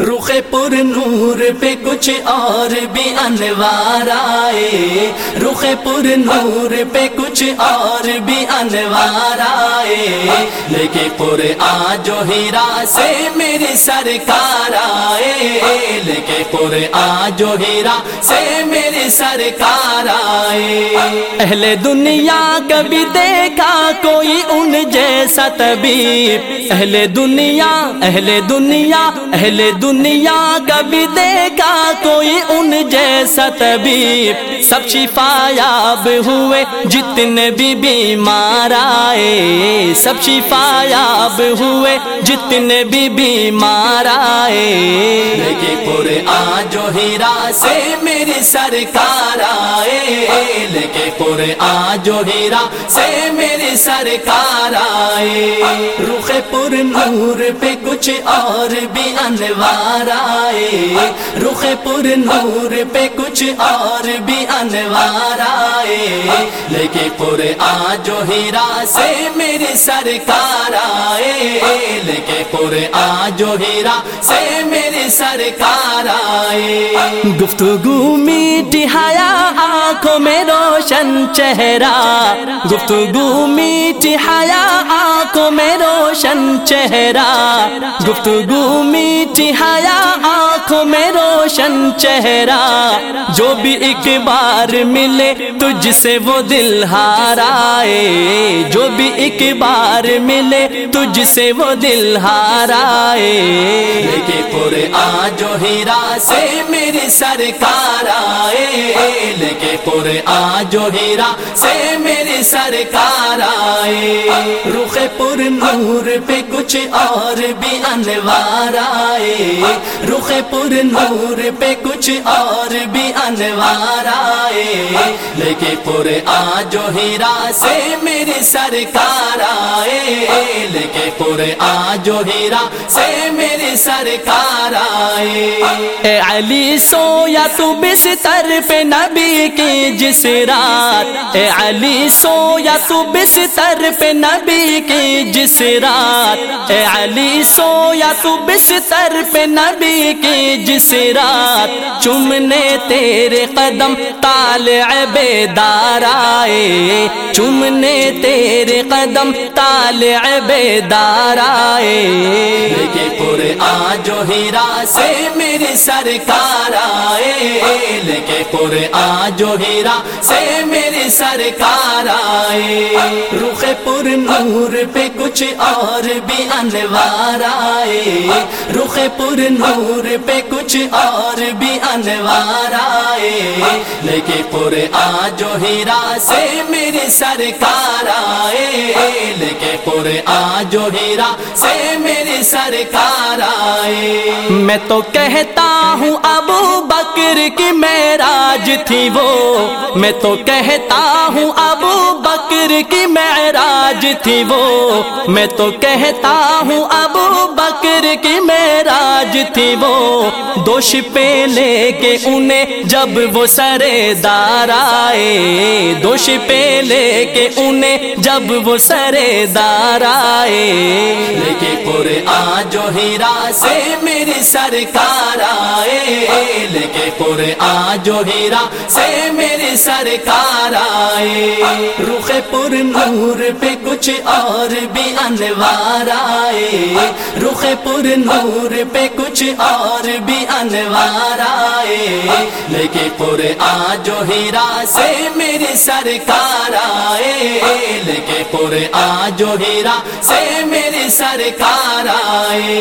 رخ پر نور پہ کچھ اور بھی انوار آئے۔ رخ پر نور پہ کچھ اور بھی انوار آئے۔ لیکن پور آ جو ہیرا سے میری سرکار آئے۔ لیکن پور آ جو ہیرا سے میری سرکار آئے۔ اہل دنیا کبھی دیکھا کوئی ان جیسا طبیب۔ اہل دنیا اہل دنیا اہل دنیا۔ کبھی دیکھا کوئی ان جیسا طبیب۔ سب شفا یاب ہوئے جتنے بھی بیمار آئے۔ سب شفا یاب ہوئے جتنے بھی بیمار آئے۔ پورے آ جو ہیرا سے میری سرکار آئے۔ لیکن پورے آ جو ہیرا سے میری سرکار آئے۔ رخ پر نور پہ کچھ اور بھی انوار آئے۔ رخ پر نور پہ کچھ اور بھی انوار آئے۔ لیکن پورے آ جو ہیرا سے میری سرکار آئے۔ لیکن پورے آ جو ہیرا سے میری سرکار آئے۔ گفتگو میٹھی حیا آنکھوں میں روشن چہرہ گفتگو میٹھی حیا آنکھوں میں روشن چہرہ گفتگو میٹھی حیا آنکھوں میں روشن چہرہ، جو بھی ایک بار ملے تجھ سے وہ دل ہارائے۔ جو بھی ایک بار ملے تجھ سے وہ دل ہارائے۔ لیکن پورے جو ہیرا سے میری سرکار آئے۔ لیکن پورے آ جو ہیرا سے میری سرکار آئے۔ رخ پر نور پہ کچھ اور بھی انوار آئے۔ رخ پر نور پہ کچھ اور بھی انوار آئے۔ لیکن پورے آ جو ہیرا سے میری سرکار آئے۔ لیکن پورے جو ہیرا سے میری سرکار آئے۔ اے علی سویا تو بستر پہ نبی کی جس رات۔ اے علی سویا تو بستر پہ نبی کی جس رات۔ اے علی سویا تو بستر پہ نبی کی جس رات۔ چمنے تیرے قدم طالع بیدار آئے۔ چمنے تیرے قدم طالع بیدار آئے لیکن پورے جو ہیرا سے میری سرکار آئے۔ لیکن پورے آ جو ہیرا سے میری سرکار آئے۔ رخ پر نور پہ کچھ اور بھی انوار آئے۔ رخ پر نور پہ کچھ اور بھی انوار آئے۔ لیکن پورے آ جو ہیرا سے میری سرکار آئے۔ لیکن پورے آ جو ہیرا سے میری سرکار آئے۔ میں تو کہتا ہوں ابو بکر کی معراج تھی وہ۔ میں تو کہتا ہوں ابو بکر کی معراج تھی وہ۔ میں تو کہتا ہوں ابو بکر کی معراج تھی وہ۔ دوش پہ لے کے انہیں جب وہ سرے دار آئے۔ دوش پہ لے کے انہیں جب وہ سرے دار آئے۔ لیکن پورے آ جو ہیرا سے میری سرکار آئے لیکن پورے جو ہیرا سے میری سرکار آئے۔ رخ پر نور پہ کچھ اور بھی انوار آئے۔ رخ پر نور پہ کچھ اور بھی انوار آئے۔ لیکن پورے آ جو ہیرا سے میری سرکار آئے۔ لیکن پورے آ جو ہیرا سے میری سرکار آئے۔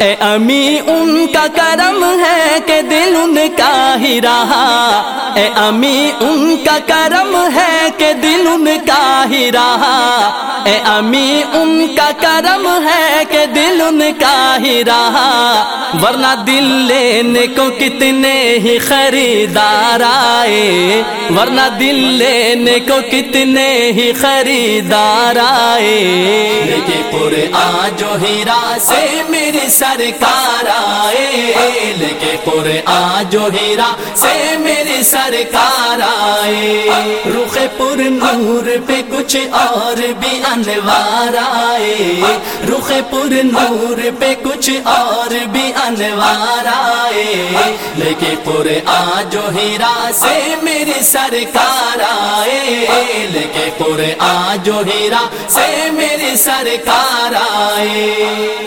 اے امی ان کا کرم ہے کہ دل ان کا ہی رہا۔ اے امی ان کا کرم ہے کہ دل ان کا ہی رہا۔ اے امی ان کا کرم ہے کہ دل ان کا ہی رہا۔ ورنہ دل لینے کو کتنے ہی خریدار آئے۔ ورنہ دل لینے کو کتنے ہی خریدار آئے۔ جو ہیرا سے میری سرکار آئے۔ لیکن پورے آ جو ہیرا سے میری سرکار آئے۔ رخ پر نور پہ کچھ اور بھی انوار آئے۔ رخ پر نور پہ کچھ اور بھی انوار آئے۔ لیکے پورے آجو ہیرا سے میری سرکار آئے۔ لیکے پورے آجو ہیرا سے میری سرکار آئے۔